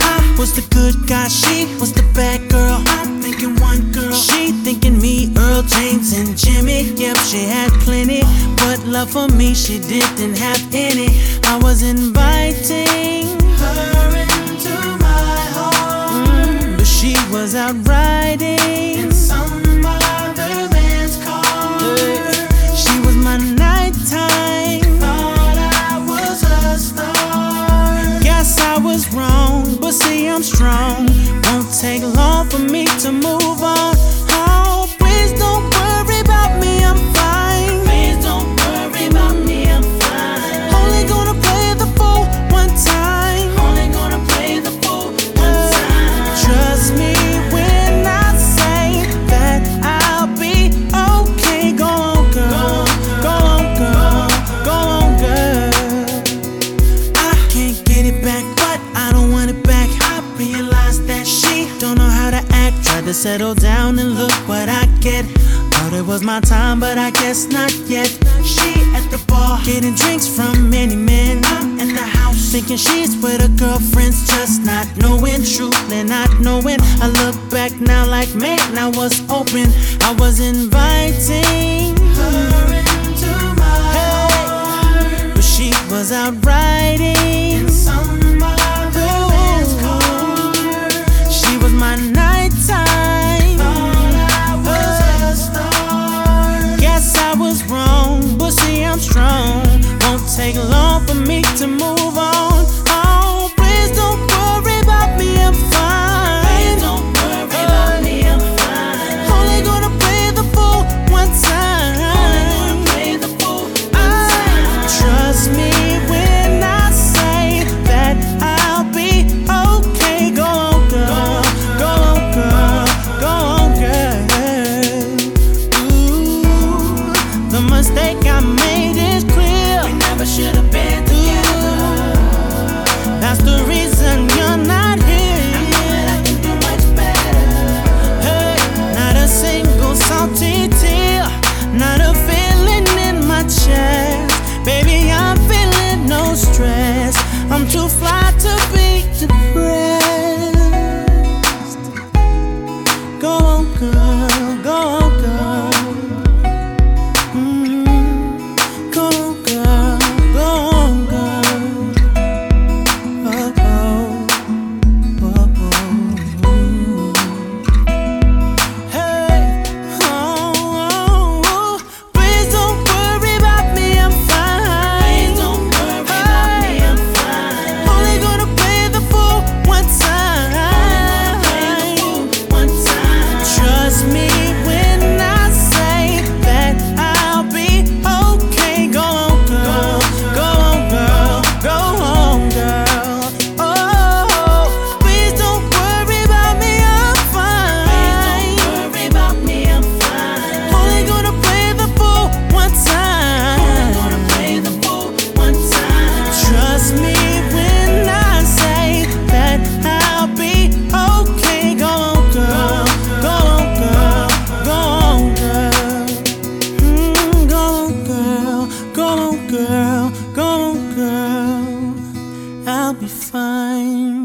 I was the good guy, she was the bad girl. I'm thinking one girl, she thinking me, Earl James and Jimmy. Yep, she had plenty, but love for me she didn't have any. I was inviting her into my heart, mm, but she was out riding. settle down and look what I get. Thought it was my time, but I guess not yet. She at the bar, getting drinks from many men. I'm in the house, thinking she's with her girlfriends, just not knowing truth and not knowing. I look back now like, man, I was open. I was inviting her into my hey. heart, but she was out riding. to fly. go on, girl, I'll be fine.